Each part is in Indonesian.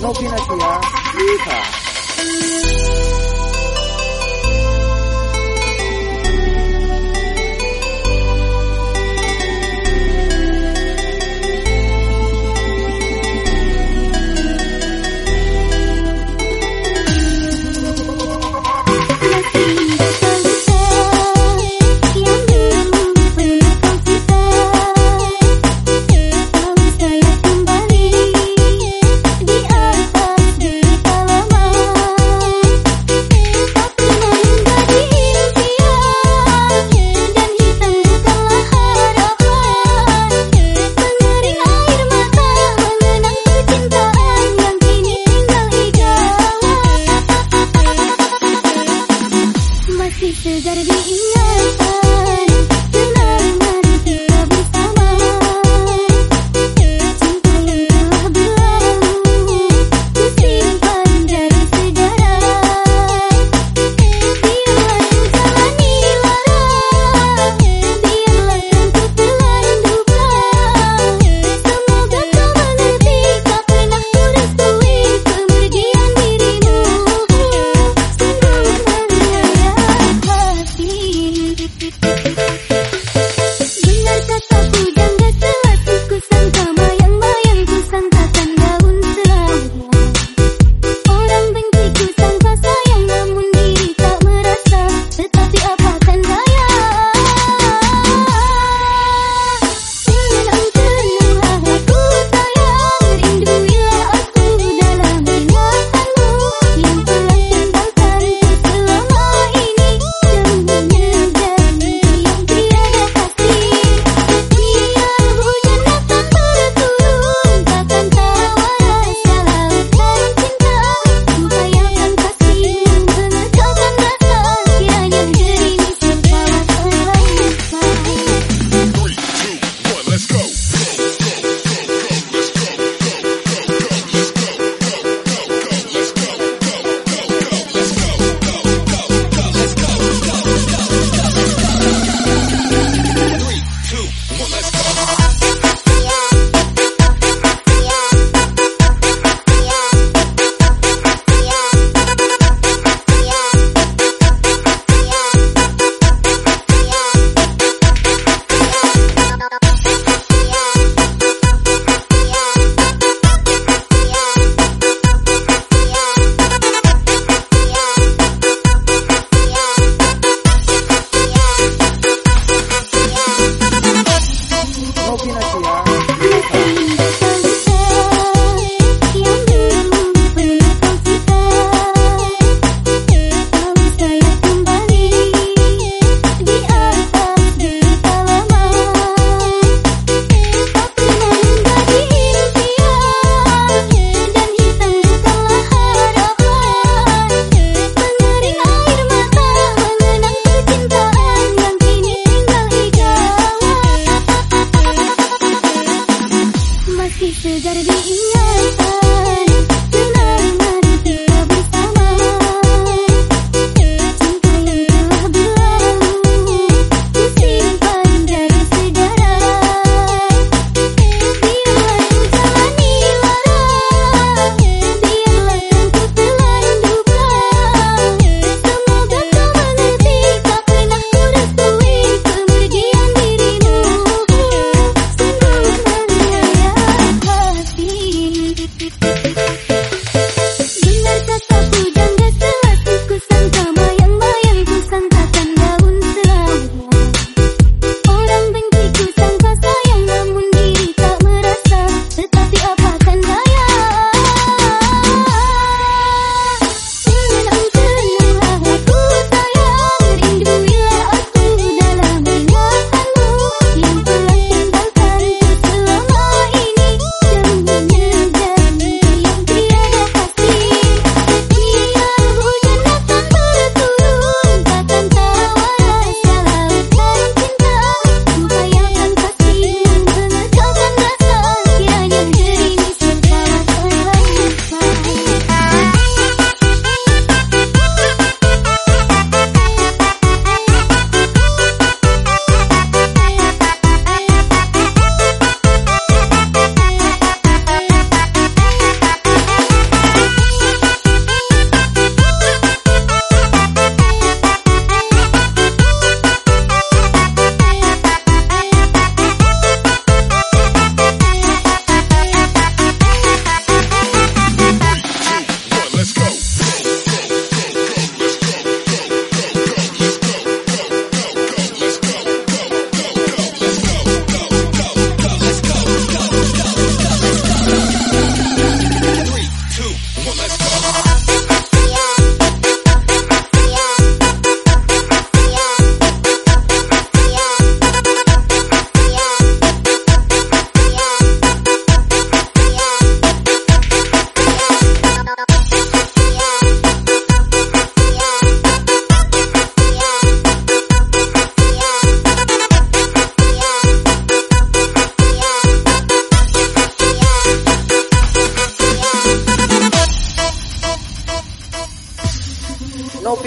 no pinag-iya. Yeehaw!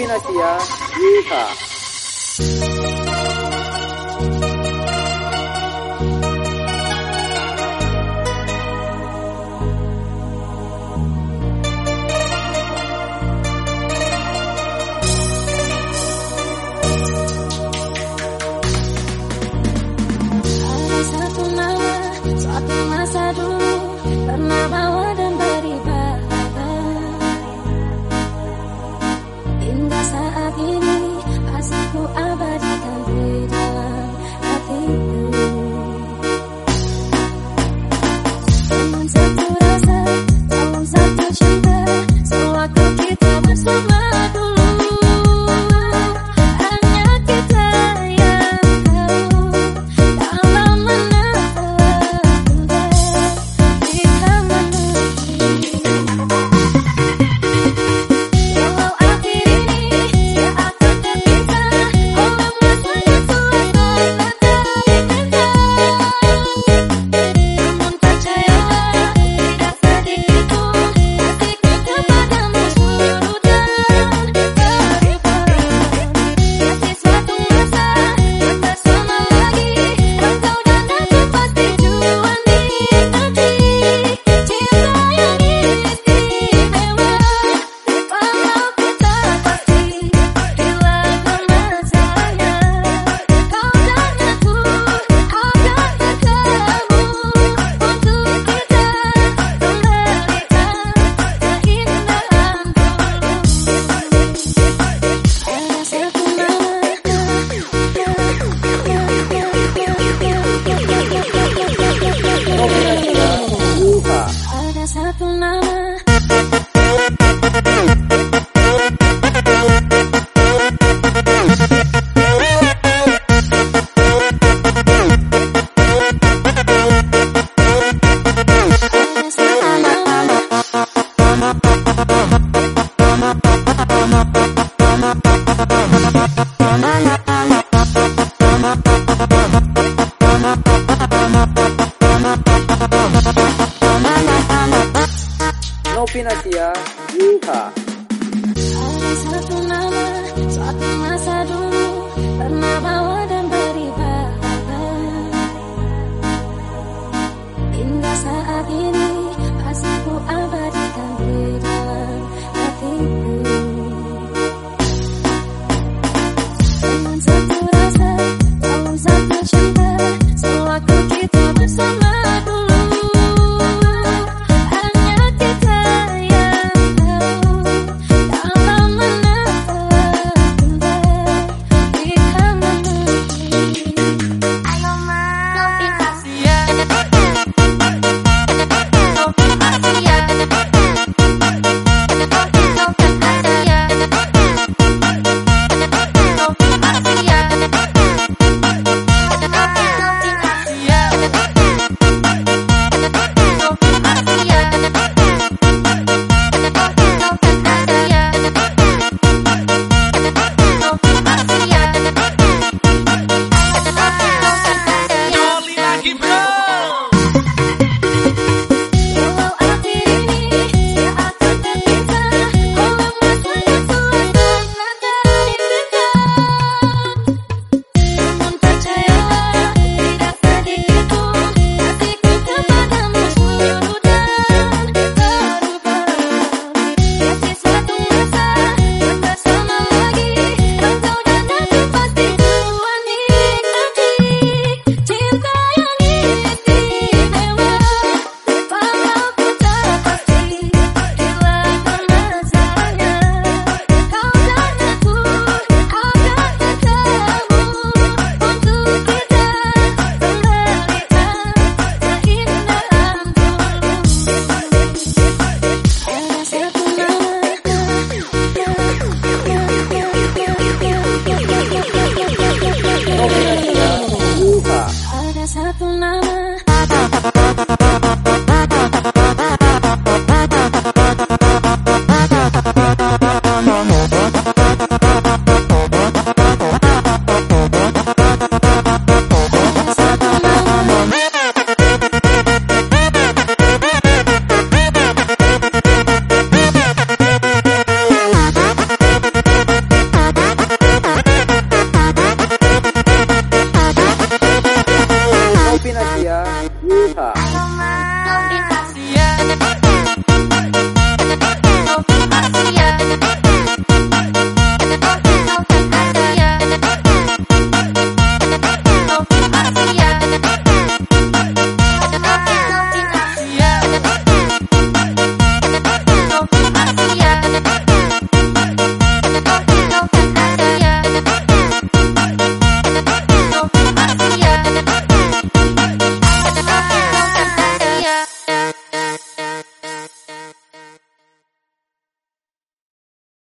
Pinocchio. Yeehaw. Vinatia Yuha Ada satu nama Suatu masa dulu Pernah bawa dan beri Hingga saat ini Masih ku abadikan di dalam hatiku. Teman satu